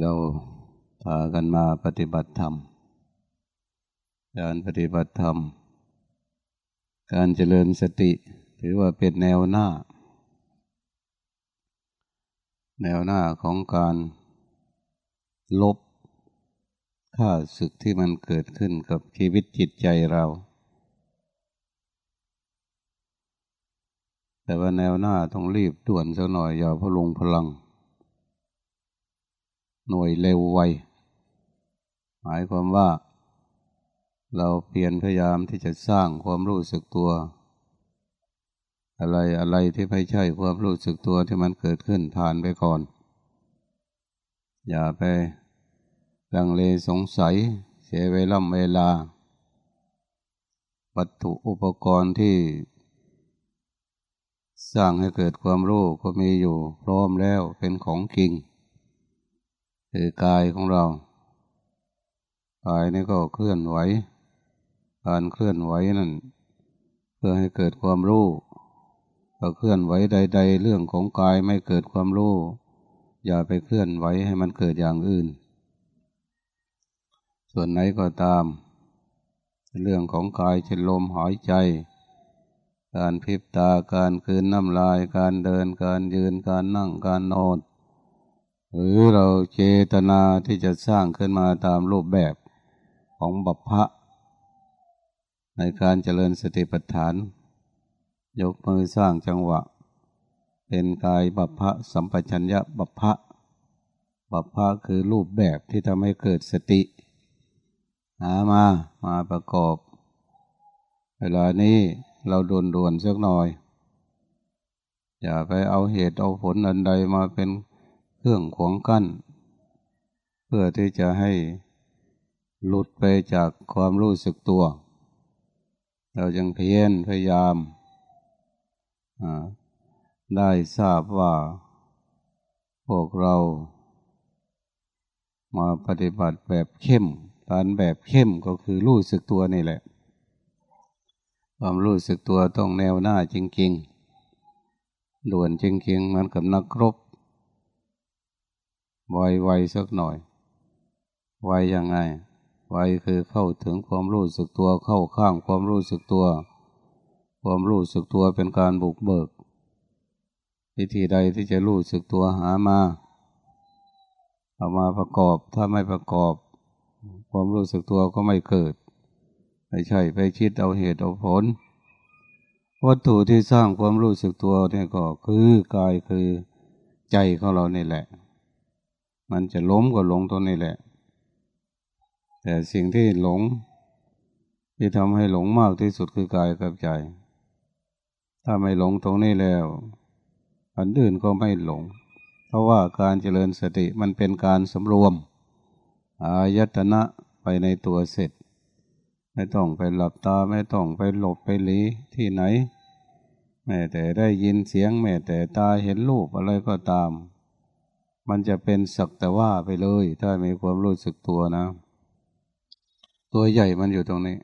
เราพากันมาปฏิบัติธรรม การปฏิบัติธรรม การเจริญสติ ถือว่าเป็นแนวหน้า แนวหน้าของการลบค่าศึกที่มันเกิดขึ้นกับชีวิตจิตใจเรา แต่ว่าแนวหน้าต้องรีบด่วนสักหน่อยอย่าพลุงพลัง หน่วยเร็วไว หมายความว่า เราเพียรพยายามที่จะสร้างความรู้สึกตัว อะไรอะไรที่ไม่ใช่ความรู้สึกตัวที่มันเกิดขึ้นผ่านไปก่อน อย่าไปลังเลสงสัย เสียเวลาเวลา วัตถุอุปกรณ์ที่สร้างให้เกิดความรู้ก็มีอยู่พร้อมแล้วเป็นของจริง คือกายของเรากายนี่ก็เคลื่อนไหว การเคลื่อนไหวนั่น เพื่อให้เกิดความรู้ก็เคลื่อนไหวใด ๆ เรื่องของกายไม่เกิดความรู้ อย่าไปเคลื่อนไหวให้มันเกิดอย่างอื่น ส่วนไหนก็ตาม เรื่องของกายเช่นลมหายใจ การพิบตาการคืนน้ำลาย การเดินการยืนการนั่งการนอน หรือเราเจตนาที่จะสร้างขึ้นมาตามรูปแบบของบัพพะ ในการเจริญสติปัฏฐาน ยกมือสร้างจังหวะ เป็นกายบัพพะสัมปชัญญะบัพพะบัพพะคือรูปแบบที่ทำให้เกิดสติหามามาประกอบ เวลานี้เราโดนด่วนสักหน่อย อย่าไปเอาเหตุเอาผลอันใดมาเป็น เครื่องขวงกั้น เพื่อที่จะให้หลุดไปจากความรู้สึกตัว เราจึงเพียรพยายามได้ทราบว่า พวกเรา มาปฏิบัติแบบเข้มการแบบเข้มก็คือรู้สึกตัวนี่แหละ ความรู้สึกตัวต้องแนวหน้าจริงๆ ด่วนจริงๆมันกับนักรบ ไวไวสักหน่อย ไวยังไง ไวคือเข้าถึงความรู้สึกตัวเข้าข้างความรู้สึกตัว ความรู้สึกตัวเป็นการบุกเบิก วิธีใดที่จะรู้สึกตัวหามา เอามาประกอบถ้าไม่ประกอบ ความรู้สึกตัวก็ไม่เกิด ไม่ใช่ไปคิดเอาเหตุเอาผลวัตถุที่สร้างความรู้สึกตัวเนี่ยก็คือกายคือใจของเราเนี่แหละ มันจะล้มก็หลงตรงนี้แหละ แต่สิ่งที่หลง ที่ทำให้หลงมากที่สุดคือกายกับใจ ถ้าไม่หลงตรงนี้แล้วอันอื่นก็ไม่หลง เพราะว่าการเจริญสติมันเป็นการสำรวม อายตนะไปในตัวเสร็จ ไม่ต้องไปหลับตาไม่ต้องไปหลบไปหลีที่ไหน แม้แต่ได้ยินเสียงแม้แต่ตาเห็นรูปอะไรก็ตาม มันจะเป็นสักแต่ว่าไปเลย ถ้ามีความรู้สึกตัวนะ ตัวใหญ่มันอยู่ตรงนี้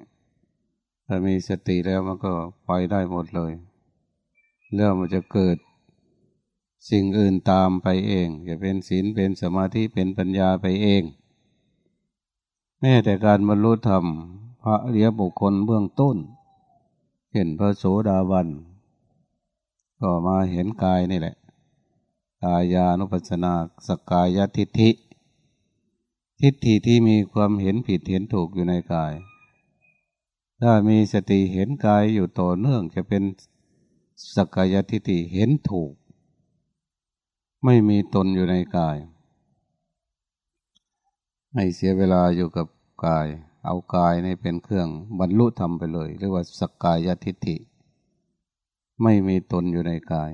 ถ้ามีสติแล้วมันก็ไปได้หมดเลยเรื่องมันจะเกิดสิ่งอื่นตามไปเองจะเป็นศีลเป็นสมาธิเป็นปัญญาไปเอง แม้แต่การบรรลุธรรม พระเรียบุคคลเบื้องต้น เห็นพระโสดาบัน ก็มาเห็นกายนี่แหละ กายานุปัสสนาสกายทิฏฐิ ทิฏฐิที่มีความเห็นผิดเห็นถูกอยู่ในกาย ถ้ามีสติเห็นกายอยู่ต่อเนื่องจะเป็นสกายทิฏฐิเห็นถูก ไม่มีตนอยู่ในกาย ไม่เสียเวลาอยู่กับกาย เอากายในเป็นเครื่องบรรลุธรรมไปเลย เรียกว่าสกกายทิฏฐิ ไม่มีตนอยู่ในกาย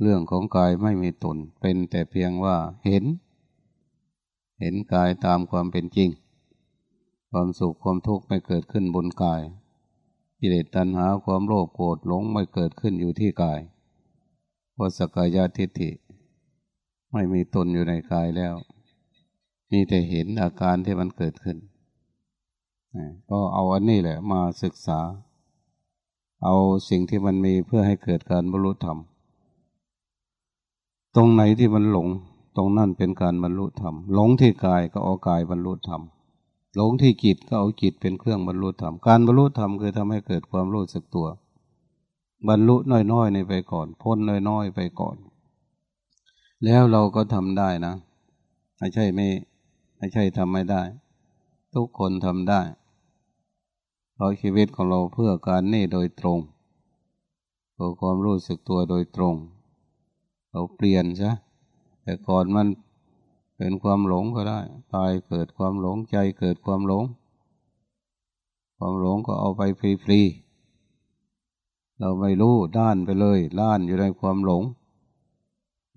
เรื่องของกายไม่มีตน เป็นแต่เพียงว่าเห็น เห็นกายตามความเป็นจริง ความสุขความทุกข์ไม่เกิดขึ้นบนกายกิเลสตัณหาความโลภโกรธหลงไม่เกิดขึ้นอยู่ที่กายเพราะสกายาทิฏฐิ ไม่มีตนอยู่ในกายแล้ว มีแต่เห็นอาการที่มันเกิดขึ้นก็เอาอันนี้แหละมาศึกษา เอาสิ่งที่มันมีเพื่อให้เกิดการบรรลุธรรม ตรงไหนที่มันหลง ตรงนั้นเป็นการบรรลุธรรม หลงที่กายก็เอากายบรรลุธรรม หลงที่จิตก็เอาจิตเป็นเครื่องบรรลุธรรม การบรรลุธรรมคือทำให้เกิดความรู้สึกตัว บรรลุน้อยๆในไปก่อน พ้นน้อยๆไปก่อน แล้วเราก็ทำได้นะ ไม่ใช่ไม่ ไม่ใช่ทำไม่ได้ ทุกคนทำได้เพราะชีวิตของเราเพื่อการนี่โดยตรงเพื่อความรู้สึกตัวโดยตรง เราเปลี่ยนซะแต่ก่อนมันเป็นความหลงก็ได้ตายเกิดความหลงใจเกิดความหลง ความหลงก็เอาไปฟรีๆเราไม่รู้ด้านไปเลยด้านอยู่ในความหลง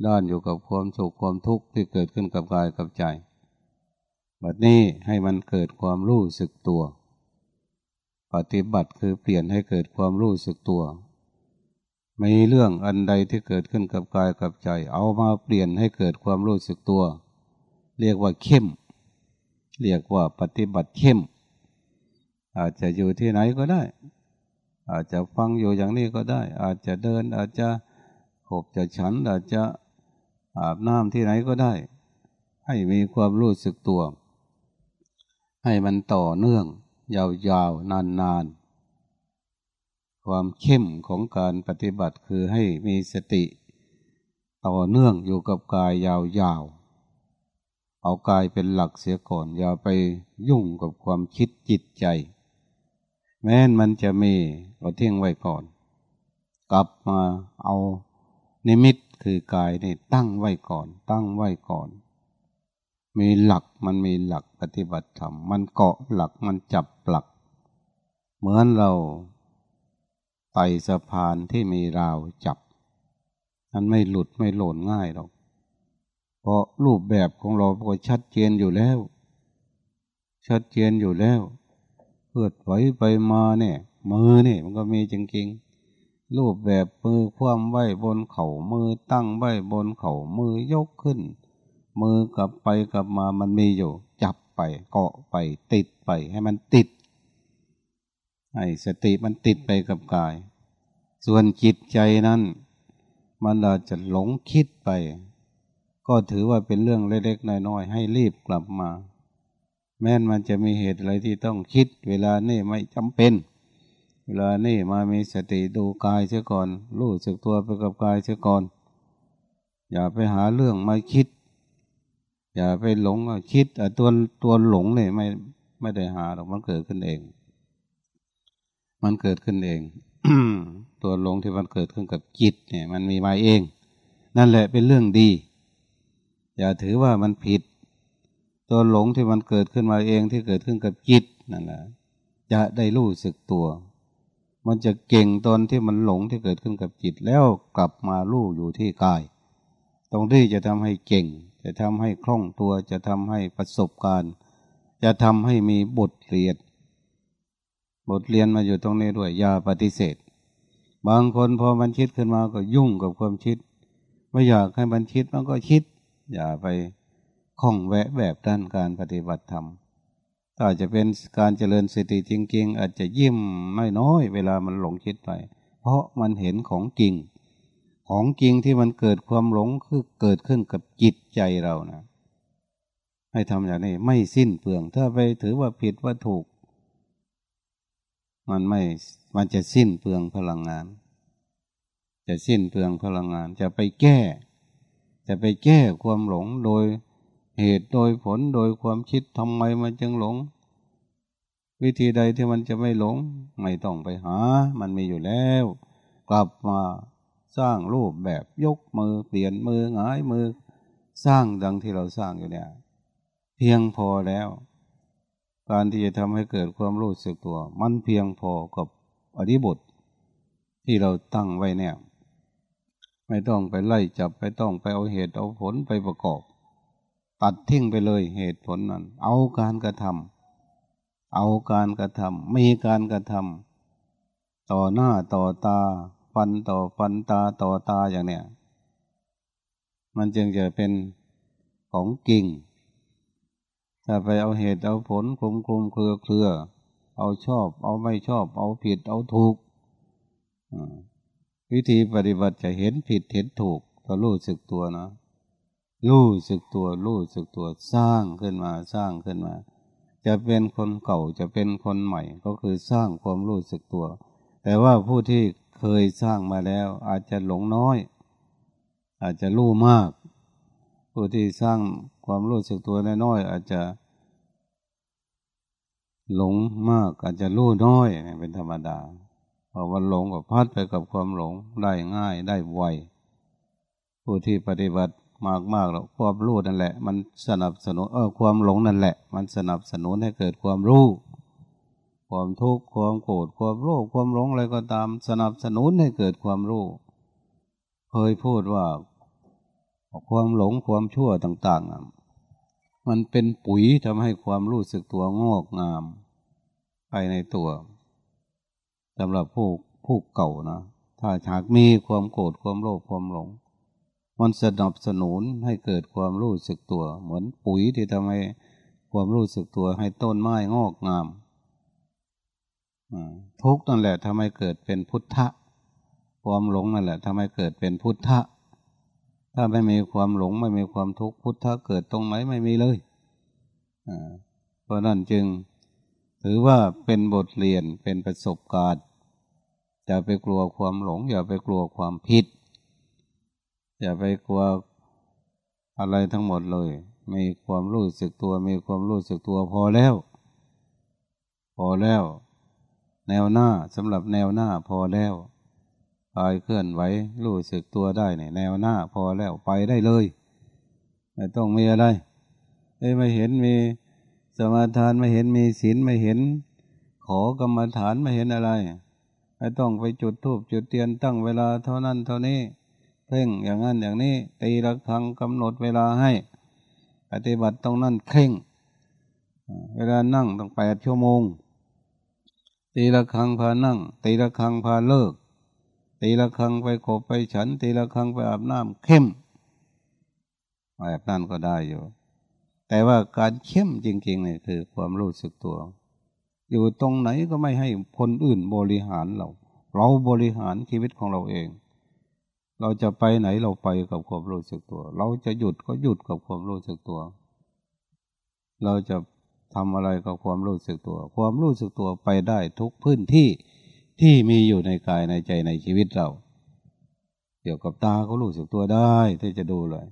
ด้านอยู่กับความสุขความทุกข์ที่เกิดขึ้นกับกายกับใจบัดนี้ให้มันเกิดความรู้สึกตัว ปฏิบัติคือเปลี่ยนให้เกิดความรู้สึกตัว มีเรื่องอันใดที่เกิดขึ้นกับกายกับใจ เอามาเปลี่ยนให้เกิดความรู้สึกตัว เรียกว่าเข้ม เรียกว่าปฏิบัติเข้ม อาจจะอยู่ที่ไหนก็ได้ อาจจะฟังอยู่อย่างนี้ก็ได้ อาจจะเดิน อาจจะขบจะฉัน อาจจะอาบน้ำที่ไหนก็ได้ ให้มีความรู้สึกตัว ให้มันต่อเนื่อง ยาวๆนานๆ ความเข้มของการปฏิบัติคือให้มีสติต่อเนื่องอยู่กับกายยาวๆ เอากายเป็นหลักเสียก่อน อย่าไปยุ่งกับความคิดจิตใจ แม้นมันจะมีก็เที่ยงไว้ก่อน กลับมาเอานิมิตคือกายนี่ตั้งไว้ก่อน ตั้งไว้ก่อน มีหลักมันมีหลักปฏิบัติธรรมมันเกาะหลักมันจับหลัก เหมือนเรา ไต่สะพานที่มีราวจับมันไม่หลุดไม่หล่นง่ายหรอก เพราะรูปแบบของเราก็ชัดเจนอยู่แล้ว ชัดเจนอยู่แล้วเพื่อไหวไปมาเนี่ยมือเนี่ยมันก็มีจริงๆ รูปแบบมือคว่ำไว้บนเขา่ามือตั้งไว้บนเขา่ามือยกขึ้น มือกลับไปกลับมามันมีอยู่ จับไปเกาะไปติดไปให้มันติด ให้สติมันติดไปกับกาย ส่วนจิตใจนั้น มันอาจจะหลงคิดไป ก็ถือว่าเป็นเรื่องเล็กๆน้อยๆให้รีบกลับมา แม้นมันจะมีเหตุอะไรที่ต้องคิด เวลานี่ไม่จำเป็น เวลานี่มามีสติดูกายเสียก่อน รู้สึกตัวไปกับกายเสียก่อน อย่าไปหาเรื่องมาคิด อย่าไปหลงคิดตัวตัวหลงเนี่ยไม่ไม่ได้หาหรอกมันเกิดขึ้นเอง มันเกิดขึ้นเองตัวหลงที่มันเกิดขึ้นกับจิตเนี่ย มันมีมาเอง นั่นแหละเป็นเรื่องดี อย่าถือว่ามันผิด ตัวหลงที่มันเกิดขึ้นมาเองที่เกิดขึ้นกับจิตนั่นแหละจะได้รู้สึกตัว มันจะเก่งตอนที่มันหลงที่เกิดขึ้นกับจิตแล้วกลับมาลู่อยู่ที่กาย ตรงที่จะทำให้เก่ง จะทำให้คล่องตัวจะทำให้ประสบการณ์ จะทำให้มีบทเรียน บทเรียนมาอยู่ตรงนี้ด้วยอย่าปฏิเสธ บางคนพอมันคิดขึ้นมาก็ยุ่งกับความคิด ไม่อยากให้มันคิดมันก็คิด อย่าไปคล้องแวะแบบด้านการปฏิบัติธรรมถ้าจะเป็นการเจริญสติจริง ๆ อาจจะยิ้มไม่น้อยเวลามันหลงคิดไป เพราะมันเห็นของจริง ของจริงที่มันเกิดความหลงคือเกิดขึ้นกับจิตใจเรานะให้ทำอย่างนี้ไม่สิ้นเปลือง ถ้าไปถือว่าผิดว่าถูก มันไม่มันจะสิ้นเปลืองพลังงาน จะสิ้นเปลืองพลังงาน จะไปแก้ จะไปแก้ความหลงโดยเหตุโดยผลโดยความคิดทำไมมันจึงหลง วิธีใดที่มันจะไม่หลง ไม่ต้องไปหา มันมีอยู่แล้ว กลับมาสร้างรูปแบบยกมือเปลี่ยนมือหงายมือ สร้างดังที่เราสร้างอยู่เนี่ย เพียงพอแล้ว การที่จะทำให้เกิดความรู้สึกตัว มันเพียงพอกับอธิบทที่เราตั้งไว้เนี่ยไม่ต้องไปไล่จับไม่ต้องไปเอาเหตุเอาผลไปประกอบ ตัดทิ้งไปเลยเหตุผลนั้น เอาการกระทำเอาการกระทำมีการกระทำต่อหน้าต่อตา ฟันต่อฟันตาต่อตาอย่างเนี้ยมันจึงจะเป็นของกิ่ง ถ้าไปเอาเหตุเอาผลคลุมคลุมเครือเครือ เอาชอบ เอาไม่ชอบ เอาผิดเอาถูกวิธีปฏิบัติจะเห็นผิดเห็นถูกก็รู้สึกตัวนะรู้สึกตัวรู้สึกตัวสร้างขึ้นมาสร้างขึ้นมา จะเป็นคนเก่าจะเป็นคนใหม่ ก็คือสร้างความรู้สึกตัว แต่ว่าผู้ที่เคยสร้างมาแล้ว อาจจะหลงน้อย อาจจะรู้มาก ผู้ที่สร้างความรู้สึกตัวน้อยๆอาจจะหลงมากอาจจะรู้น้อยเป็นธรรมดาเพราะวันหลงก็พัดไปกับความหลงได้ง่ายได้ไวผู้ที่ปฏิบัติมากมากแล้วความรู้นั่นแหละ มันสนับสนุนเออความหลงนั่นแหละ มันสนับสนุนให้เกิดความรู้ความทุกข์ความโกรธความโลภความหลงอะไรก็ตาม สนับสนุนให้เกิดความรู้เคยพูดว่า ความหลงความชั่วต่างๆ มันเป็นปุ๋ยทำให้ความรู้สึกตัวงอกงามภายในตัวสำหรับผู้ผู้เก่านะ ถ้าหากมีความโกรธความโลภความหลง มันสนับสนุนให้เกิดความรู้สึกตัว เหมือนปุ๋ยที่ทำให้ความรู้สึกตัวให้ต้นไม้งอกงามทุกนั่นแหละทำให้เกิดเป็นพุทธะ ความหลงนั่นแหละทำให้เกิดเป็นพุทธะ ถ้าไม่มีความหลงไม่มีความทุกข์พุทธะเกิดตรงไหนไม่มีเลยเพราะนั้นจึง ถือว่าเป็นบทเรียนเป็นประสบการณ์อย่าไปกลัวความหลง อย่าไปกลัวความผิด อย่าไปกลัวอะไรทั้งหมดเลย มีความรู้สึกตัว มีความรู้สึกตัวพอแล้ว พอแล้ว แนวหน้าสำหรับแนวหน้าพอแล้ว กายเคลื่อนไหวรู้สึกตัวได้เนี่ยแนวหน้าพอแล้วไปได้เลย ไม่ต้องมีอะไรเอ้ไม่เห็นมีสมาทานไม่เห็นมีศีลไม่เห็น ขอกรรมฐานไม่เห็นอะไร ไม่ต้องไปจุดทูบจุดเทียนตั้งเวลาเท่านั้นเท่านี้เพ่งอย่างนั้นอย่างนี้ตีละครังกำหนดเวลาให้ ปฏิบัติตรงนั้นเคร่ง เวลานั่งต้องแปดชั่วโมงตีละครังพานั่งตีละครังพาเลิก ตีละครังไปขบไปฉัน ตีละครังไปอาบน้ำเข้มแบบนั้นก็ได้อยู่ แต่ว่าการเข้มจริงๆเนี่ยคือความรู้สึกตัว อยู่ตรงไหนก็ไม่ให้คนอื่นบริหารเรา เราบริหารชีวิตของเราเอง เราจะไปไหนเราไปกับความรู้สึกตัว เราจะหยุดก็หยุดกับความรู้สึกตัว เราจะทำอะไรกับความรู้สึกตัว ความรู้สึกตัวไปได้ทุกพื้นที่ ที่มีอยู่ในกายในใจในชีวิตเรา เกี่ยวกับตาเขารู้สึกตัวได้ที่จะดูเลย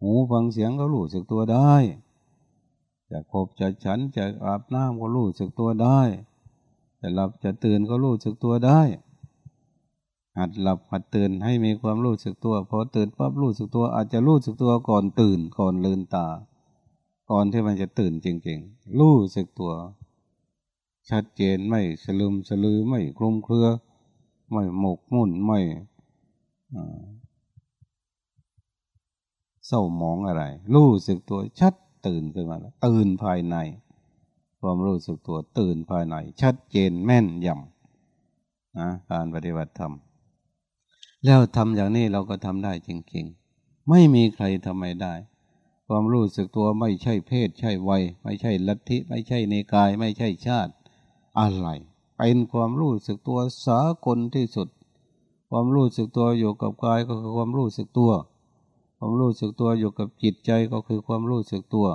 หูฟังเสียงเขารู้สึกตัวได้ จะคบจะฉันจะอาบน้ำก็รู้สึกตัวได้ จะหลับจะตื่นก็รู้สึกตัวได้ หัดหลับหัดตื่นให้มีความรู้สึกตัวพอตื่นปั๊บรู้สึกตัว อาจจะรู้สึกตัวก่อนตื่นก่อนลืนตา ก่อนที่มันจะตื่นจริงๆ รู้สึกตัว ชัดเจนไม่สลืมสลือไม่คลุมเครือ ไม่หมกมุ่นไม่เศร้าหมองอะไร รู้สึกตัวชัดตื่นขึ้นมาแล้วตื่นภายใน ความรู้สึกตัวตื่นภายใน ชัดเจนแม่นยำนะการปฏิบัติธรรมแล้วทำอย่างนี้เราก็ทำได้จริงๆ ไม่มีใครทำไม่ได้ ความรู้สึกตัวไม่ใช่เพศ ใช่วัย ไม่ใช่ลัทธิ ไม่ใช่ในกาย ไม่ใช่ชาติ อะไร เป็นความรู้สึกตัวสากลที่สุด ความรู้สึกตัวอยู่กับกายก็คือความรู้สึกตัว ความรู้สึกตัวอยู่กับจิตใจก็คือความรู้สึกตัว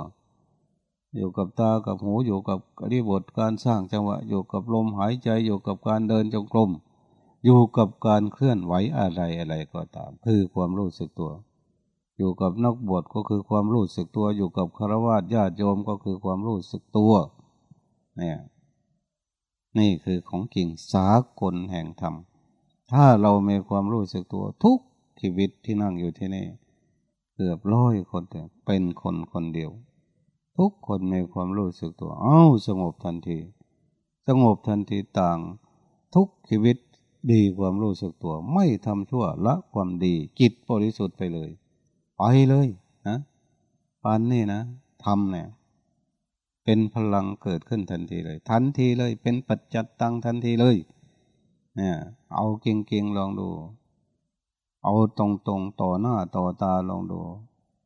อยู่กับตากับหูอยู่กับอริบทการสร้างจังหวะ อยู่กับลมหายใจอยู่กับการเดินจงกรมอยู่กับการเคลื่อนไหวอะไรอะไรก็ตาม คือความรู้สึกตัว อยู่กับนักบวชก็คือความรู้สึกตัว อยู่กับคารวะญาติโยมก็คือความรู้สึกตัว เนี่ย นี่คือของกิ่งสากลแห่งธรรม ถ้าเรามีความรู้สึกตัวทุกชีวิตที่นั่งอยู่ที่นี่ เกือบร้อยคนแต่เป็นคนคนเดียว ทุกคนมีความรู้สึกตัว เอ้าสงบทันที สงบทันทีต่าง ทุกชีวิตดีความรู้สึกตัว ไม่ทำชั่วละความดีจิตบริสุทธิ์ไปเลย ไปเลยนะปานนี่นะทำเนี่ย เป็นพลังเกิดขึ้นทันทีเลย ทันทีเลย เป็นปัจจัตตังทันทีเลย เนี่ย เอาเก่งๆลองดู เอาตรงๆต่อหน้าต่อตาลองดู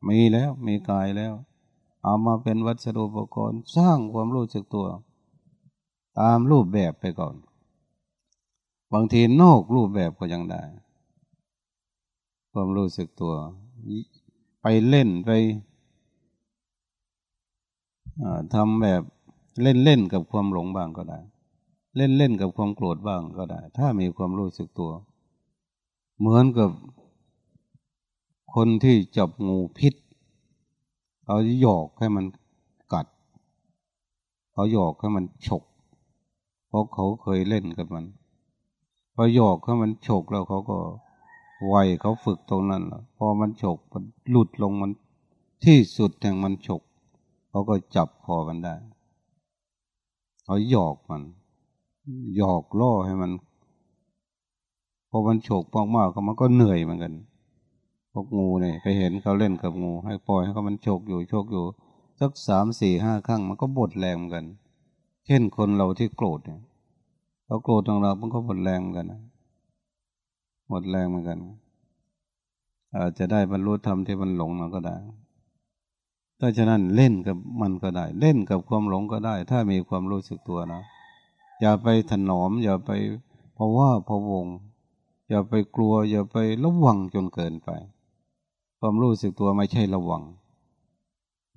มีแล้วมีกายแล้ว เอามาเป็นวัสดุอุปกรณ์สร้างความรู้สึกตัว ตามรูปแบบไปก่อน บางทีนอกรูปแบบก็ยังได้ ความรู้สึกตัว ไปไปเล่นไป ทำแบบเล่นเล่นกับความหลงบ้างก็ได้ เล่นเล่นกับความโกรธบ้างก็ได้ ถ้ามีความรู้สึกตัว เหมือนกับคนที่จับงูพิษเขาหยอกให้มันกัดเขาหยอกให้มันฉก เพราะเขาเคยเล่นกับมันพอหยอกให้มันฉกแล้วเขาก็ไวเขาฝึกตรงนั้นแล้วพอมันฉกมันหลุดลงมันที่สุดแห่งมันฉก เขาก็จับคอมันได้เขาหยอกมัน หยอกล่อให้มันพอมันโฉกมากๆก็มันก็เหนื่อยเหมือนกันพวกงูเนี่ยไปเห็นเขาเล่นกับงู ให้ปล่อยให้เขามันโฉกอยู่โฉกอยู่สักสามสี่ห้าครั้งมันก็บดแรงเหมือนกัน เช่นคนเราที่โกรธเนี่ยเราโกรธของเรามันก็หมดแรงเหมือนกันหมดแรงเหมือนกันอาจจะได้บรรลุธรรมที่มันหลงมันก็ได้ ถ้าฉะนั้นเล่นกับมันก็ได้ เล่นกับความหลงก็ได้ ถ้ามีความรู้สึกตัวนะ อย่าไปถนอม อย่าไปเพราะว่าพะวง อย่าไปกลัว อย่าไประวังจนเกินไป ความรู้สึกตัวไม่ใช่ระวัง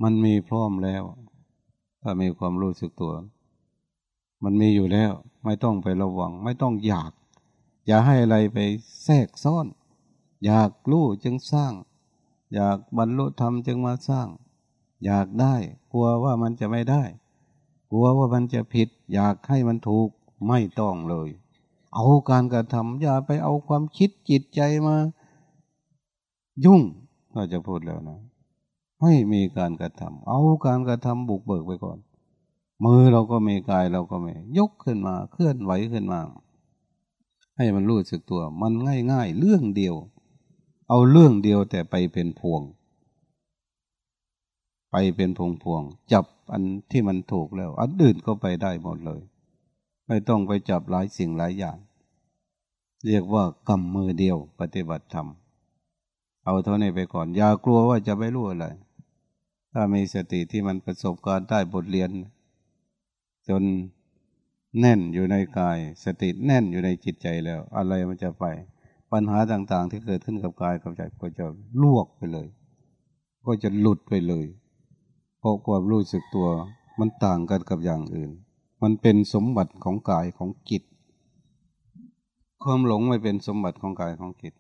มันมีพร้อมแล้ว ถ้ามีความรู้สึกตัว มันมีอยู่แล้ว ไม่ต้องไประวัง ไม่ต้องอยาก อย่าให้อะไรไปแทรกซ้อน อยากรู้จึงสร้าง อยากบรรลุธรรมจึงมาสร้าง อยากได้ กลัวว่ามันจะไม่ได้ กลัวว่ามันจะผิด อยากให้มันถูกไม่ต้องเลย เอาการกระทำอย่าไปเอาความคิดจิตใจมา ยุ่งก็จะพูดแล้วนะให้มีการกระทำเอาการกระทำบุกเบิกไปก่อน มือเราก็มีกายเราก็มียกขึ้นมาเคลื่อนไหวขึ้นมา ให้มันรู้สึกตัว มันง่ายๆ เรื่องเดียว เอาเรื่องเดียวแต่ไปเป็นพวง ไปเป็นพวงพวง จับอันที่มันถูกแล้ว อันอื่นก็ไปได้หมดเลย ไม่ต้องไปจับหลายสิ่งหลายอย่าง เรียกว่ากำมือเดียวปฏิบัติธรรม เอาเท่านี้ไปก่อน อย่ากลัวว่าจะไม่รู้อะไร ถ้ามีสติที่มันประสบการณ์ได้บทเรียน จนแน่นอยู่ในกาย สติแน่นอยู่ในจิตใจแล้ว อะไรมันจะไป ปัญหาต่างๆ ที่เกิดขึ้นกับกายกับใจก็จะลวกไปเลย ก็จะหลุดไปเลย เพราะความรู้สึกตัวมันต่างกันกับอย่างอื่น มันเป็นสมบัติของกายของจิต ความหลงไม่เป็นสมบัติของกายของจิต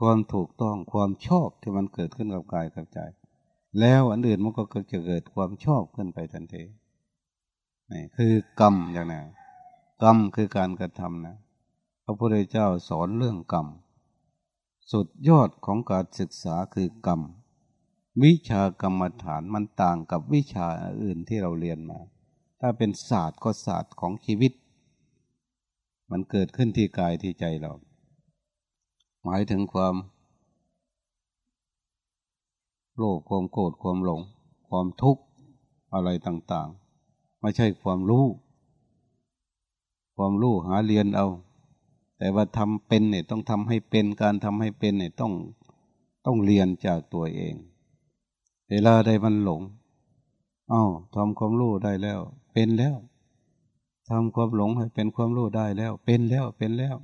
ความถูกต้องความชอบที่มันเกิดขึ้นกับกายกับใจ แล้วอันอื่นมันก็จะเกิดความชอบขึ้นไปทันทีนี่คือกรรมอย่างนั้กรรมคือการกระทำนะพระพุทธเจ้าสอนเรื่องกรรม สุดยอดของการศึกษาคือกรรม วิชากรรมฐานมันต่างกับวิชาอื่นที่เราเรียนมา ถ้าเป็นศาสตร์ก็ศาสตร์ของชีวิต มันเกิดขึ้นที่กายที่ใจเรา หมายถึงความ โลภความโกรธความหลง ความทุกข์อะไรต่างๆ ไม่ใช่ความรู้ ความรู้หาเรียนเอา แต่ว่าทำเป็นเนี่ยต้องทำให้เป็นการทำให้เป็นเนี่ยต้องต้องเรียนจากตัวเอง เวลาใดมันหลง เอา้าทำความรู้ได้แล้ว เป็นแล้วทำความหลงให้เป็นความรู้ได้แล้ว เป็นแล้วเป็นแล้ว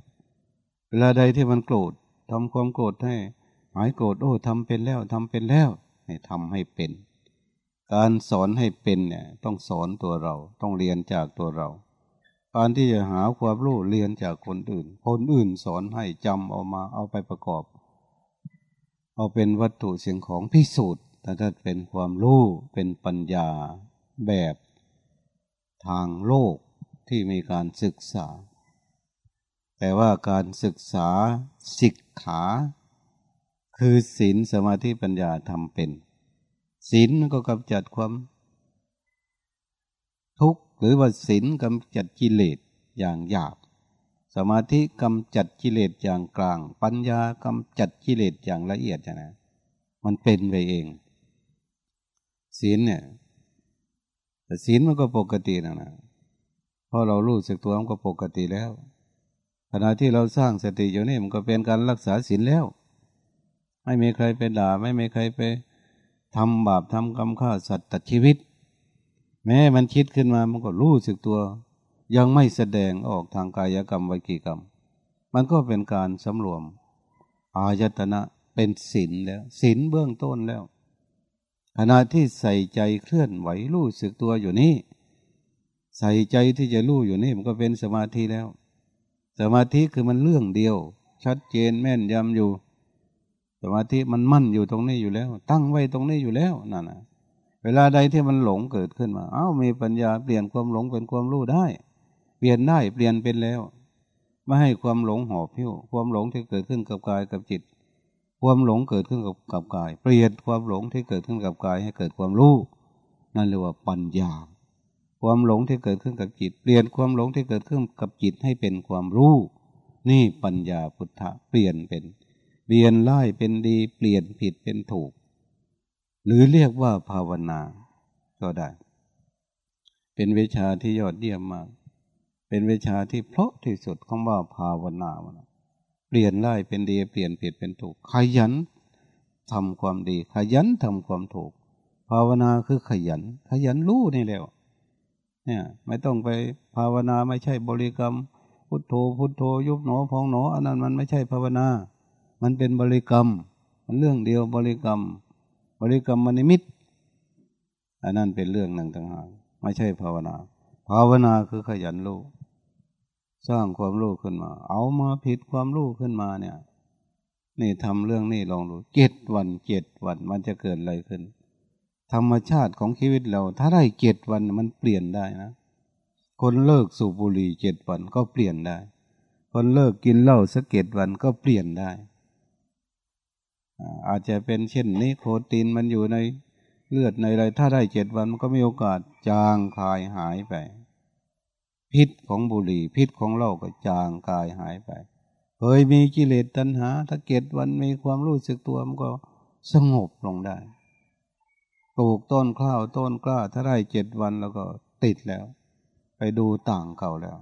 เวลาใดที่มันโกรธทำความโกรธให้หายโกรธโอ้ทำเป็นแล้วทำเป็นแล้วให้ทำให้เป็น การสอนให้เป็นเนี่ยต้องสอนตัวเราต้องเรียนจากตัวเรา การที่จะหาความรู้เรียนจากคนอื่น คนอื่นสอนให้จำเอามาเอาไปประกอบ เอาเป็นวัตถุเสียงของพิสูจน์ แต่ถ้าเป็นความรู้เป็นปัญญาแบบทางโลกที่มีการศึกษา แต่ว่าการศึกษาศิกขา คือศีลสมาธิปัญญาทำเป็นศีลก็กำจัดความ ทุกข์หรือว่าศีลกำจัดกิเลสอย่างหยาบ สมาธิกำจัดกิเลสอย่างกลาง ปัญญากำจัดกิเลสอย่างละเอียดนะมันเป็นไปเอง ศีลเนี่ยแต่ศีลมันก็ปกตินะนะเพราะเรารู้สึกตัวมันก็ปกติแล้วขณะที่เราสร้างสติอยู่นี่มันก็เป็นการรักษาศีลแล้ว ไม่มีใครไปด่า ไม่มีใครไปทำบาปทำกรรมฆ่าสัตว์ตัดชีวิต แม้มันคิดขึ้นมามันก็รู้สึกตัว ยังไม่แสดงออกทางกายกรรมวิกีกรรม มันก็เป็นการสำรวม อายตนะเป็นศีลแล้วศีลเบื้องต้นแล้ว ขณะที่ใส่ใจเคลื่อนไหวรู้สึกตัวอยู่นี่ ใส่ใจที่จะรู้อยู่นี่มันก็เป็นสมาธิแล้ว สมาธิคือมันเรื่องเดียว ชัดเจนแม่นยำอยู่ สมาธิมันมั่นอยู่ตรงนี้อยู่แล้ว ตั้งไว้ตรงนี้อยู่แล้วนั่นนะเวลาใดที่มันหลงเกิดขึ้นมา เอ้ามีปัญญาเปลี่ยนความหลงเป็นความรู้ได้ เปลี่ยนได้เปลี่ยนเป็นแล้ว ไม่ให้ความหลงหอบพิ้วความหลงที่เกิดขึ้นกับกายกับจิต ความหลงเกิดขึ้นกับกับกาย เปลี่ยนความหลงที่เกิดขึ้นกับกายให้เกิดความรู้นั่นเรียกว่าปัญญา ความหลงที่เกิดขึ้นกับจิต เปลี่ยนความหลงที่เกิดขึ้นกับจิตให้เป็นความรู้ นี่ปัญญาพุทธะเปลี่ยนเป็น เปลี่ยนร้ายเป็นดี เปลี่ยนผิดเป็นถูก หรือเรียกว่าภาวนาก็ได้ เป็นวิชาที่ยอดเยี่ยมมาก เป็นวิชาที่เพราะที่สุดของว่าภาวนา เปลี่ยนได้เป็นดีเปลี่ยนผิดเป็นถูก ขยันทำความดี ขยันทำความถูก ภาวนาคือขยัน ขยันรู้นี่แล้วเนี่ยไม่ต้องไปภาวนาไม่ใช่บริกรรม พุทโธพุทโธยุบหนอพองหนออันนั้นมันไม่ใช่ภาวนา มันเป็นบริกรรม มันเรื่องเดียวบริกรรม บริกรรมมันิมิตอันนั้นเป็นเรื่องหนึ่งต่างหากไม่ใช่ภาวนา ภาวนาคือขยันรู้ สร้างความรู้ขึ้นมา เอามาผิดความรู้ขึ้นมาเนี่ย นี่ทำเรื่องนี้ลองดูเจ็ดวันเจ็ดวันมันจะเกิดอะไรขึ้น ธรรมชาติของชีวิตเรา ถ้าได้เจ็ดวันมันเปลี่ยนได้นะ คนเลิกสูบบุหรี่เจ็ดวันก็เปลี่ยนได้ คนเลิกกินเหล้าสักเจ็ดวันก็เปลี่ยนได้ อาจจะเป็นเช่นนี้โคตีนมันอยู่ในเลือดในอะไรถ้าได้เจ็ดวันมันก็มีโอกาสจางคลายหายไป พิษของบุหรี่ พิษของเหล้าก็จางคลายหายไปเคยมีกิเลสตัณหา ถ้าเกตวันมีความรู้สึกตัวมันก็สงบลงได้ปลูกต้นข้าวต้นกล้า ถ้าได้เจ็ดวันแล้วก็ติดแล้ว ไปดูต่างเก่าแล้ว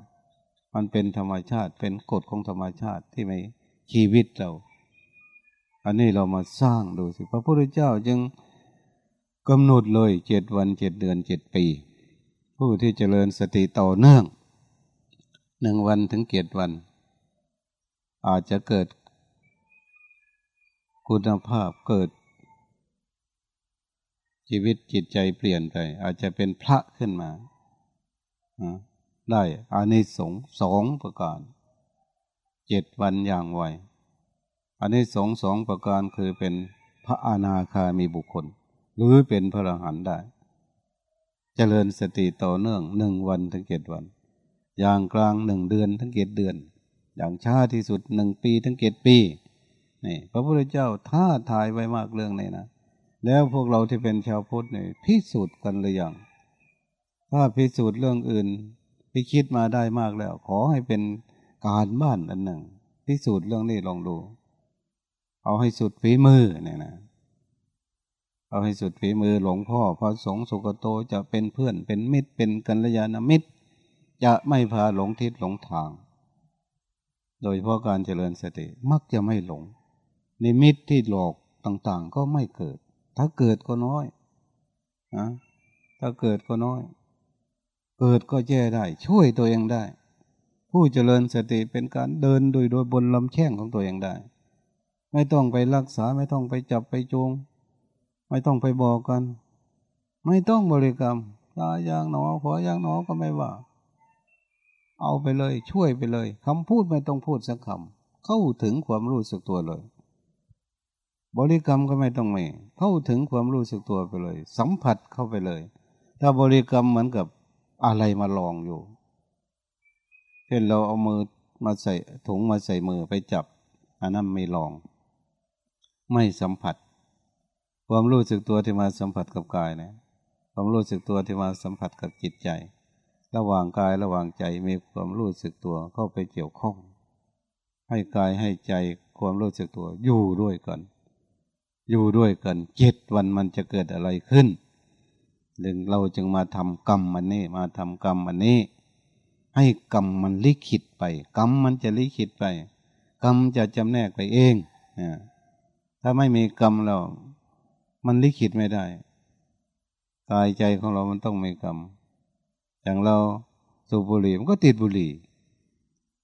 มันเป็นธรรมชาติเป็นกฎของธรรมชาติที่ไม่ชีวิตเรา อันนี้เรามาสร้างดูสิพระพุทธเจ้าจึงกำหนดเลยเจ็ดวันเจ็ดเดือนเจ็ดปี ผู้ที่เจริญสติต่อเนื่อง หนึ่งวันถึงเจ็ดวัน อาจจะเกิด คุณภาพเกิด ชีวิตจิตใจเปลี่ยนไป อาจจะเป็นพระขึ้นมาได้อานิสงส์สองประการเจ็ดวันอย่างไวอันนี้สองสองประการคือเป็นพระอาณาคามีบุคคล หรือเป็นพระอรหันต์ได้เจริญสติต่อเนื่องหนึ่งวันถึงเจ็ดวัน อย่างกลางหนึ่งเดือนถึงเจ็ดเดือน อย่างช้าที่สุดหนึ่งปีถึงเจ็ดปีนี่พระพุทธเจ้าท้าทายไว้มากเรื่องนี้นะแล้วพวกเราที่เป็นชาวพุทธเนี่ยพิสูจน์กันหรือยังถ้าพิสูจน์เรื่องอื่นพิคิดมาได้มากแล้ว ขอให้เป็นการบ้านอันหนึ่งพิสูจน์เรื่องนี้ลองดู เอาให้สุดฝีมือเนี่ยนะ เอาให้สุดฝีมือหลวงพ่อพระสงฆ์สุกโตจะเป็นเพื่อนเป็นมิตรเป็นกัลยาณมิตร จะไม่พาหลงทิศหลงทาง โดยเพราะการเจริญสติมักจะไม่หลง นิมิตที่หลอกต่างๆ ก็ไม่เกิด ถ้าเกิดก็น้อยนะถ้าเกิดก็น้อย เกิดก็แก้ได้ ช่วยตัวเองได้ ผู้เจริญสติเป็นการเดินโดยโดยบนลำแข้งของตัวเองได้ ไม่ต้องไปรักษาไม่ต้องไปจับไปจูงไม่ต้องไปบอกกัน ไม่ต้องบริกรรมตาอย่างหนอขออย่างหนอก็ไม่ว่า เอาไปเลย ช่วยไปเลยคำพูดไม่ต้องพูดสักคำเข้าถึงความรู้สึกตัวเลย บริกรรมก็ไม่ต้องมีเข้าถึงความรู้สึกตัวไปเลย สัมผัสเข้าไปเลย ถ้าบริกรรมเหมือนกับอะไรมาลองอยู่เช่นเราเอามือมาใส่ถุงมาใส่มือไปจับอันนั้นไม่ลอง ไม่สัมผัส ความรู้สึกตัวที่มาสัมผัสกับกายนะความรู้สึกตัวที่มาสัมผัสกับจิตใจ ระหว่างกายระหว่างใจมีความรู้สึกตัวเข้าไปเกี่ยวข้อง ให้กายให้ใจความรู้สึกตัวอยู่ด้วยกัน อยู่ด้วยกันเจ็ดวันมันจะเกิดอะไรขึ้นดึงเราจึงมาทำกรรมมันนี้มาทำกรรมมันนี้ให้กรรมมันลิขิตไป กรรมมันจะลิขิตไป กรรมจะจำแนกไปเองถ้าไม่มีกรรมเรา มันลิขิตไม่ได้กายใจของเรามันต้องมีกรรม อย่างเราสูบบุหรี่มันก็ติดบุหรี่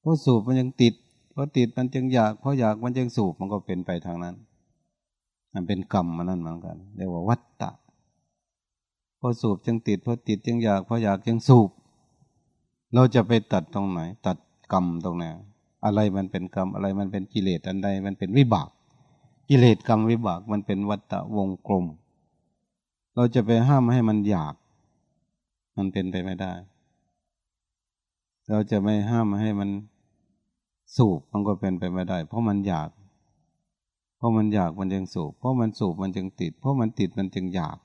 เพราะสูบมันยังติดเพราะติดมันจึงอยากเพราะอยากมันจึงสูบมันก็เป็นไปทางนั้น มันเป็นกรรมมันนั่นเหมือนกันเรียกว่าวัตตะพอสูบจึงติดพอติดจึงอยากพออยากจึงสูบ เราจะไปตัดตรงไหน ตัดกรรมตรงไหนอะไรมันเป็นกรรมอะไรมันเป็นกิเลสอันใดมันเป็นวิบาก กิเลสกรรมวิบากมันเป็นวัตตะวงกลม เราจะไปห้ามให้มันอยาก มันเป็นไปไม่ได้ เราจะไม่ห้ามให้มันสูบมันก็เป็นไปไม่ได้ เพราะมันอยาก เพราะมันอยากมันจึงสูบ เพราะมันสูบมันจึงติด เพราะมันติดมันจึงอยาก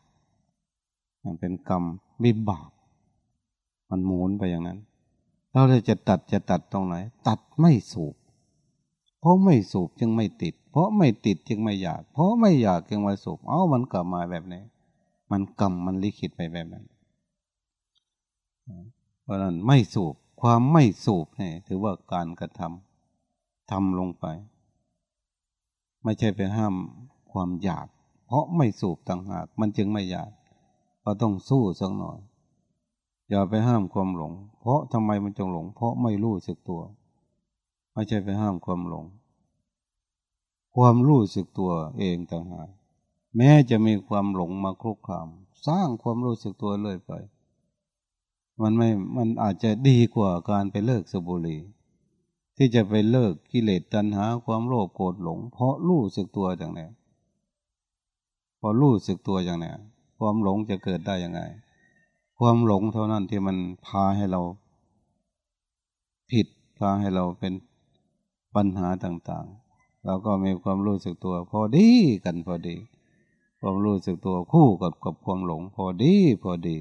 มันเป็นกรรมวิบาก มันหมุนไปอย่างนั้น เราเลยจะตัดจะตัดตรงไหน ตัดไม่สูบ เพราะไม่สูบจึงไม่ติด เพราะไม่ติดจึงไม่อยาก เพราะไม่อยากจึงมาสูบ เอ้ามันกลับมาแบบนี้ มันกรรมมันลิขิตไปแบบนั้น เพราะนั้นไม่สูบความไม่สูบเนี่ยถือว่าการกระทำทำลงไป ไม่ใช่ไปห้ามความอยาก เพราะไม่สูบต่างหาก มันจึงไม่อยากก็ต้องสู้สักหน่อย อย่าไปห้ามความหลง เพราะทำไมมันจงหลง เพราะไม่รู้สึกตัว ไม่ใช่ไปห้ามความหลง ความรู้สึกตัวเองต่างหากแม้จะมีความหลงมาคลุกคาม สร้างความรู้สึกตัวเลยไป มันไม่มันอาจจะดีกว่าการไปเลิกสบุรีที่จะไปเลิกกิเลสตัณหาความโลภโกรธหลง เพราะรู้สึกตัวอย่างนี้พอรู้สึกตัวอย่างนี้ความหลงจะเกิดได้ยังไง ความหลงเท่านั้นที่มันพาให้เรา ผิดพาให้เราเป็นปัญหาต่างๆ เราก็มีความรู้สึกตัว พอดีกันพอดี ความรู้สึกตัวคู่กับกับความหลง พอดีพอดี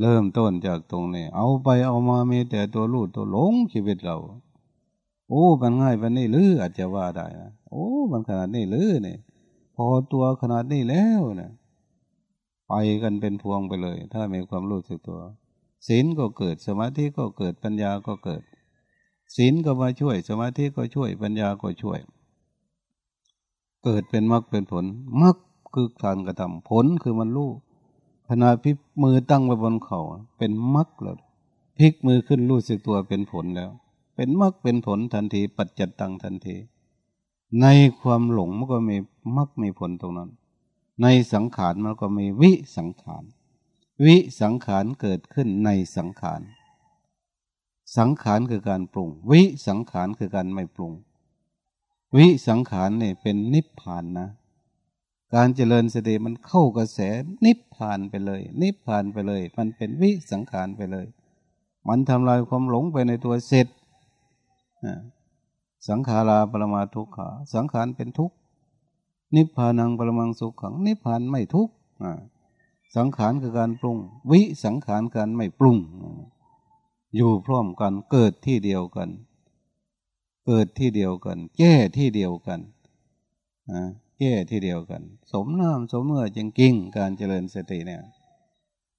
เริ่มต้นจากตรงนี้ เอาไปเอามามีแต่ตัวรู้ตัวหลงชีวิตเรา โอ้ มันง่ายวันนี้หรืออาจจะว่าได้นะโอ้ มันขนาดนี้หรือเนี่ย พอตัวขนาดนี้แล้วเนี่ยไปกันเป็นพวงไปเลย ถ้ามีความรู้สึกตัวศีลก็เกิดสมาธิก็เกิดปัญญาก็เกิดศีลก็มาช่วย สมาธิก็ช่วยปัญญาก็ช่วย เกิดเป็นมรรคเป็นผลมรรคคือการกระทำผลคือมันรู้ ขณะพิมือตั้งไว้บนเขาเป็นมรรคแล้วพลิกมือขึ้นรู้สึกตัวเป็นผลแล้ว เป็นมรรคเป็นผลทันที ปัจจัตตังทันที ในความหลงมันก็มีมรรคมีผลตรงนั้น ในสังขารมันก็มีวิสังขาร วิสังขารเกิดขึ้นในสังขาร สังขารคือการปรุง วิสังขารคือการไม่ปรุง วิสังขารเนี่ยเป็นนิพพานนะ การเจริญสติมันเข้ากระแสนิพ พานไปเลย นิพพานไปเลย มันเป็นวิสังขารไปเลย มันทำลายความหลงไปในตัวเสร็จสังขาราปรมาทุกขาสังขารเป็นทุกข์นิพพานังปรมังสุขขังนิพพานไม่ทุกข์สังขารคือการปรุง วิสังขารการไม่ปรุง อยู่พร้อมกันเกิดที่เดียวกัน เกิดที่เดียวกัน แก้ที่เดียวกัน แก้ที่เดียวกัน สมน้ำสมเมื่อจริงริงการเจริญสติเนี่ย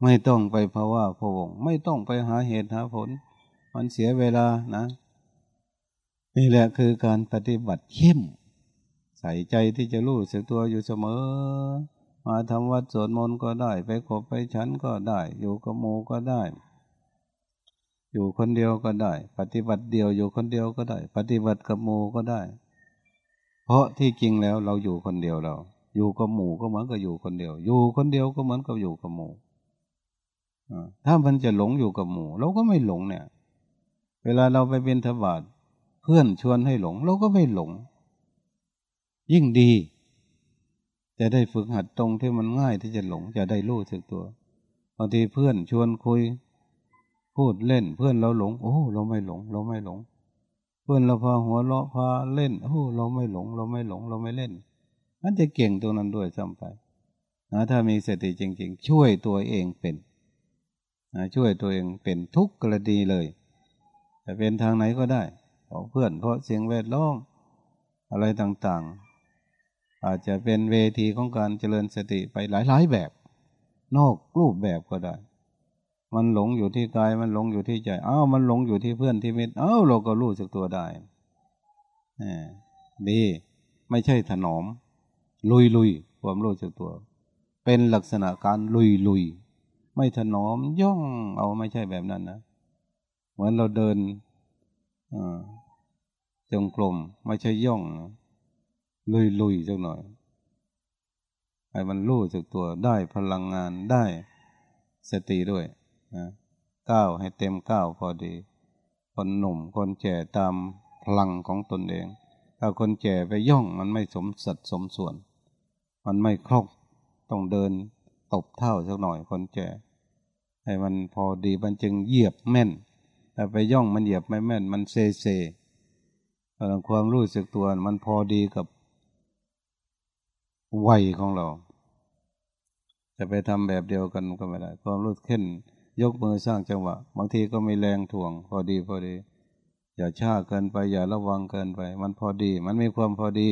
ไม่ต้องไปภาวะพวงไม่ต้องไปหาเหตุหาผล มันเสียเวลานะ นี่แหละคือการปฏิบัติเข้ม ใส่ใจที่จะรู้สึกตัวอยู่เสมอ มาทำวัดสวดมนต์ก็ได้ ไปขบไปฉันก็ได้ อยู่กับโมก็ได้อยู่คนเดียวก็ได้ ปฏิบัติเดียวอยู่คนเดียวก็ได้ ปฏิบัติกับโมก็ได้ เพราะที่จริงแล้วเราอยู่คนเดียวเรา อยู่กับหมู่ก็เหมือนกับอยู่คนเดียว อยู่คนเดียวก็เหมือนกับอยู่กับหมู่ถ้ามันจะหลงอยู่กับหมู่ เราก็ไม่หลงเนี่ย เวลาเราไปเป็นทบาทเพื่อนชวนให้หลง เราก็ไม่หลง ยิ่งดี จะได้ฝึกหัดตรงที่มันง่ายที่จะหลงจะได้รู้สึกตัวบางทีเพื่อนชวนคุย พูดเล่นเพื่อนเราหลง โอ้ เราไม่หลง เราไม่หลง เพื่อนเราพาหัวเราะพาเล่นโอ้เราไม่หลง เราไม่หลง เราไม่เล่น มันจะเก่งตรงนั้นด้วยซ้ำไปนะถ้ามีสติจริง ๆ ช่วยตัวเองเป็นนะช่วยตัวเองเป็นทุกกรณีเลยจะเป็นทางไหนก็ได้เพราะเพื่อนเพราะเสียงแวดล้อมอะไรต่างๆ อาจจะเป็นเวทีของการเจริญสติไปหลายๆแบบ นอกรูปแบบก็ได้ มันหลงอยู่ที่กายมันหลงอยู่ที่ใจอ้าวมันหลงอยู่ที่เพื่อนที่มิตรอ้าวเราก็รู้สึกตัวได้ดี ไม่ใช่ถนอม ลุยลุยความรู้สึกตัว เป็นลักษณะการลุยลุยไม่ถนอมย่องเอาไม่ใช่แบบนั้นนะเหมือนเราเดินจงกลมไม่ใช่ย่องลุยลุยจังหน่อยให้มันรู้สึกตัวได้พลังงานได้สติด้วย นะก้าวให้เต็มก้าวพอดี คนหนุ่มคนแก่ตามพลังของตนเอง ถ้าคนแก่ไปย่องมันไม่สมสัดสมส่วน มันไม่ครบต้องเดินตบเท่าสักหน่อยคนแก่ให้มันพอดีมันจึงเหยียบแม่น แต่ไปย่องมันเหยียบไม่แม่น มันเซเซพลังความรู้สึกตัวมันพอดีกับวัยของเรา จะไปทำแบบเดียวกันก็ไม่ได้ ความรู้ขึ้น ยกมือสร้างจังหวะ บางทีก็มีแรงถ่วง พอดีพอดี อย่าช้าเกินไป อย่าระวังเกินไป มันพอดี มันมีความพอดี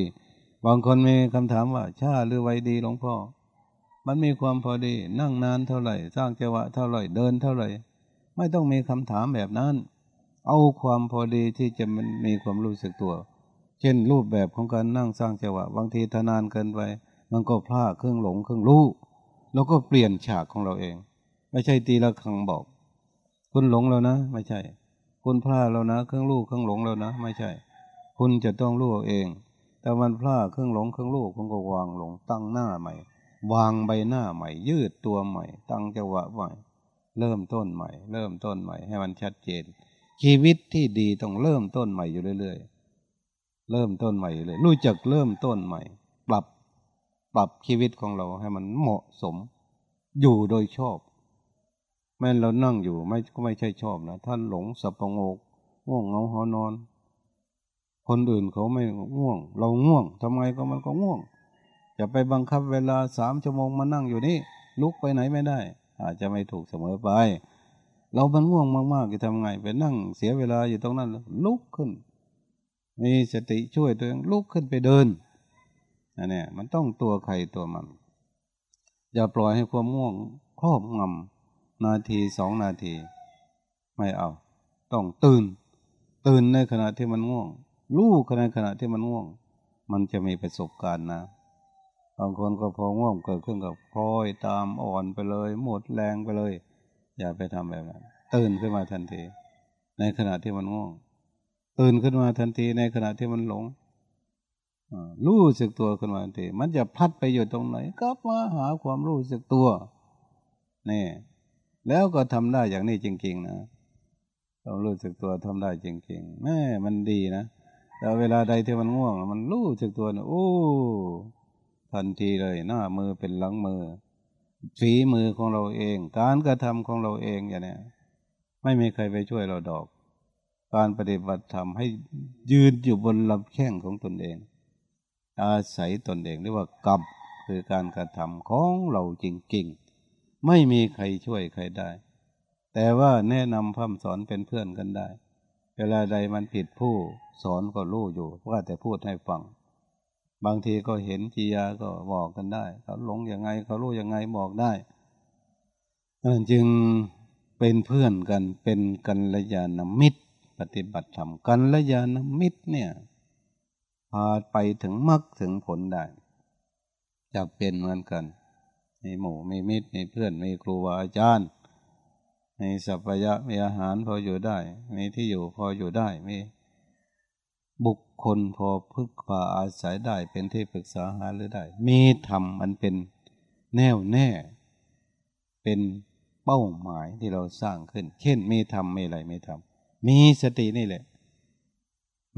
บางคนมีคำถามว่าช้าหรือไวดีหลวงพ่อ มันมีความพอดี นั่งนานเท่าไหร่ สร้างจังหวะเท่าไหร่ เดินเท่าไหร่ ไม่ต้องมีคำถามแบบนั้น เอาความพอดีที่จะมันมีความรู้สึกตัว เช่นรูปแบบของการนั่งสร้างจังหวะ บางทีทนานเกินไป มันก็พลาดเครื่องหลงเครื่องรู้แล้วก็เปลี่ยนฉากของเราเอง ไม่ใช่ตีละครังบอก คุณหลงแล้วนะ ไม่ใช่ คุณพลาดแล้วนะ เครื่องรู้เครื่องหลงแล้วนะ ไม่ใช่ คุณจะต้องรู้เอง แต่มันพลาดเครื่องหลงเครื่องรู้คุณก็วางหลงตั้งหน้าใหม่ วางใบหน้าใหม่ ยืดตัวใหม่ ตั้งจังหวะใหม่ เริ่มต้นใหม่ เริ่มต้นใหม่ ให้มันชัดเจน ชีวิตที่ดีต้องเริ่มต้นใหม่อยู่เรื่อยๆ เริ่มต้นใหม่เลยรู้จักเริ่มต้นใหม่ ปรับปรับชีวิตของเราให้มันเหมาะสม อยู่โดยชอบ แม้เรานั่งอยู่ไม่ก็ไม่ใช่ชอบนะท่านหลงสับประงกง่วงเงาหอนอน คนอื่นเขาไม่ง่วง เราง่วงทำไมก็มันก็ง่วงจะไปบังคับเวลาสามชั่วโมงมานั่งอยู่นี่ลุกไปไหนไม่ได้ อาจจะไม่ถูกเสมอไป เรามันง่วงมากๆจะทำไงไปนั่งเสียเวลาอยู่ตรงนั้นลุกขึ้น มีสติช่วยตัวเองลุกขึ้นไปเดินอันนี้มันต้องตัวใครตัวมัน อย่าปล่อยให้ความง่วงครอบงำ นาทีสองนาที ไม่เอา ต้องตื่น ตื่นในขณะที่มันง่วงรู้ในขณะที่มันง่วง มันจะมีประสบการณ์นะบางคนก็พอง่วงเกิดขึ้นกับพลอยตามอ่อนไปเลย หมดแรงไปเลย อย่าไปทำแบบนั้นตื่นขึ้นมาทันที ในขณะที่มันง่วง ตื่นขึ้นมาทันทีในขณะที่มันหลงรู้สึกตัวขึ้นมาทันที มันจะพัดไปอยู่ตรงไหนก็มาหาความรู้สึกตัวนี่ แล้วก็ทำได้อย่างนี้จริง ๆ นะเรารู้สึกตัวทำได้จริงๆแม่มันดีนะแต่เวลาใดที่มันง่วง มันรู้สึกตัวนะโอ้ทันทีเลย หน้ามือเป็นหลังมือฝีมือของเราเอง การกระทำของเราเองอย่างนี้ไม่มีใครไปช่วยเราดอก การปฏิบัติธรรมให้ยืนอยู่บนลำแข้งของตนเอง อาศัยตนเองเรียกว่ากรรมคือการกระทำของเราจริงๆ ไม่มีใครช่วยใครได้ แต่ว่าแนะนำพร่ำสอนเป็นเพื่อนกันได้ เวลาใดมันผิดผู้สอนก็รู้อยู่ว่าแต่พูดให้ฟัง บางทีก็เห็นจียาก็บอกกันได้ เขาหลงยังไงเขารู้ยังไงบอกได้นั่นจึงเป็นเพื่อนกันเป็นกันระยาณมิตร ปฏิบัติธรรมกันระยาณมิตรเนี่ยพาไปถึงมรรคถึงผลได้จะเป็นเหมือนกัน มีหมู่มีมิตรมีเพื่อนมีครูบาอาจารย์มีสัพยะมีอาหารพออยู่ได้ มีที่อยู่พออยู่ได้มีบุคคลพอพึกพาอาศัยได้เป็นที่ปรึกษาหาหรือได้ มีธรรมมันเป็นแน่วแน่ เป็นเป้าหมายที่เราสร้างขึ้น เช่น มีธรรมมีอะไรไม่ทำมีสตินี่แหละ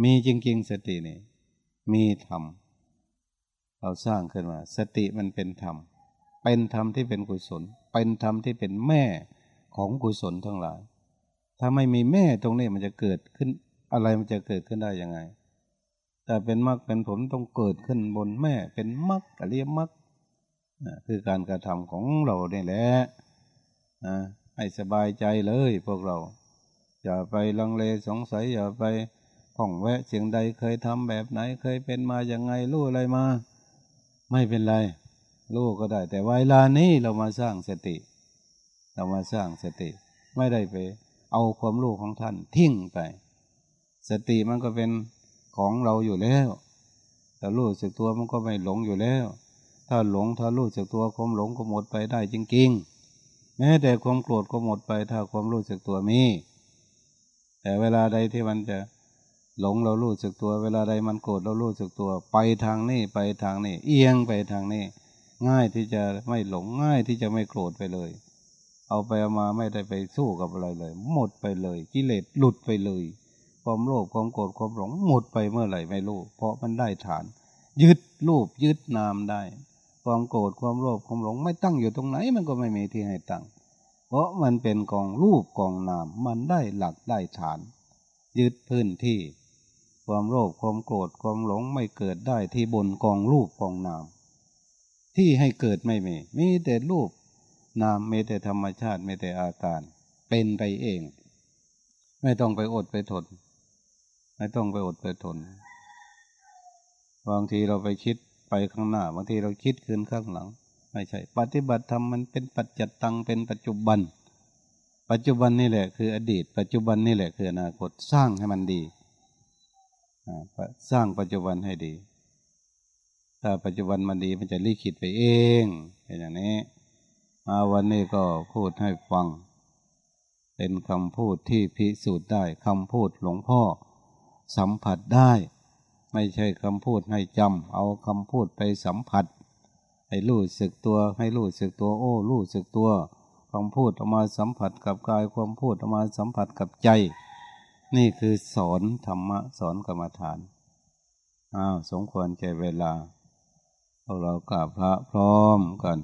มีจริง ๆ สตินี่ มีธรรมเราสร้างขึ้นมา สติมันเป็นธรรม เป็นธรรมที่เป็นกุศล เป็นธรรมที่เป็นแม่ของกุศลทั้งหลาย ถ้าไม่มีแม่ตรงนี้มันจะเกิดขึ้นอะไรมันจะเกิดขึ้นได้ยังไง แต่เป็นมรรคเป็นผลต้องเกิดขึ้นบนแม่เป็นมรรคอริยมรรคคือการกระทำของเราเนี่ยแหละให้สบายใจเลยพวกเรา อย่าไปลังเลสงสัยอย่าไปผ่องแวะเสียงใดเคยทำแบบไหนเคยเป็นมาอย่างไงรู้อะไรมา ไม่เป็นไร รู้ก็ได้ แต่เวลานี้เรามาสร้างสติ เรามาสร้างสติ ไม่ได้ไป เอาความรู้ของท่านทิ้งไป สติมันก็เป็นของเราอยู่แล้วแต่รู้สึกตัวมันก็ไม่หลงอยู่แล้ว ถ้าหลงถ้ารู้สึกตัวความหลงก็หมดไปได้จริงๆ แม้แต่ความโกรธก็หมดไป ถ้าความรู้สึกตัวมี แต่เวลาใดที่มันจะหลงเรารู้สึกตัว เวลาใดมันโกรธเรารู้สึกตัว ไปทางนี้ไปทางนี้ เอียงไปทางนี้ ง่ายที่จะไม่หลงง่ายที่จะไม่โกรธไปเลย เอาไปเอามาไม่ได้ไปสู้กับอะไรเลย หมดไปเลย กิเลสหลุดไปเลย ความโลภความโกรธความหลงหมดไปเมื่อไหร่ไม่รู้ เพราะมันได้ฐาน ยึดรูปยึดนามได้ ความโกรธความโลภความหลงไม่ตั้งอยู่ตรงไหน มันก็ไม่มีที่ให้ตั้ง เพราะมันเป็นกองรูปกองนาม มันได้หลักได้ฐาน ยึดพื้นที่ ความโลภความโกรธความหลงไม่เกิดได้ที่บนกองรูปกองนาม ที่ให้เกิดไม่มี มีแต่รูปนามมีแต่ธรรมชาติมีแต่อาการ เป็นไปเอง ไม่ต้องไปอดไปทน ไม่ต้องไปอดไปทน บางทีเราไปคิดไปข้างหน้า บางทีเราคิดคืนข้างหลัง ไม่ใช่ ปฏิบัติธรรมมันเป็นปัจจัตตังเป็นปัจจุบัน ปัจจุบันนี่แหละคืออดีต ปัจจุบันนี่แหละคืออนาคตสร้างให้มันดีสร้างปัจจุบันให้ดี ถ้าปัจจุบันมันดีมันจะรีคิดไปเองเป็นอย่างนี้ มาวันนี้ก็พูดให้ฟัง เป็นคำพูดที่พิสูจน์ได้คำพูดหลวงพ่อ สัมผัสได้ ไม่ใช่คำพูดให้จำเอาคำพูดไปสัมผัส ให้รู้สึกตัวให้รู้สึกตัวโอ้รู้สึกตัวคำพูดออกมาสัมผัสกับกายความพูดออกมาสัมผัสกับใจ นี่คือสอนธรรมะสอนกรรมฐานอ้าวสมควรแก่เวลา พวกเรากราบพระพร้อมกัน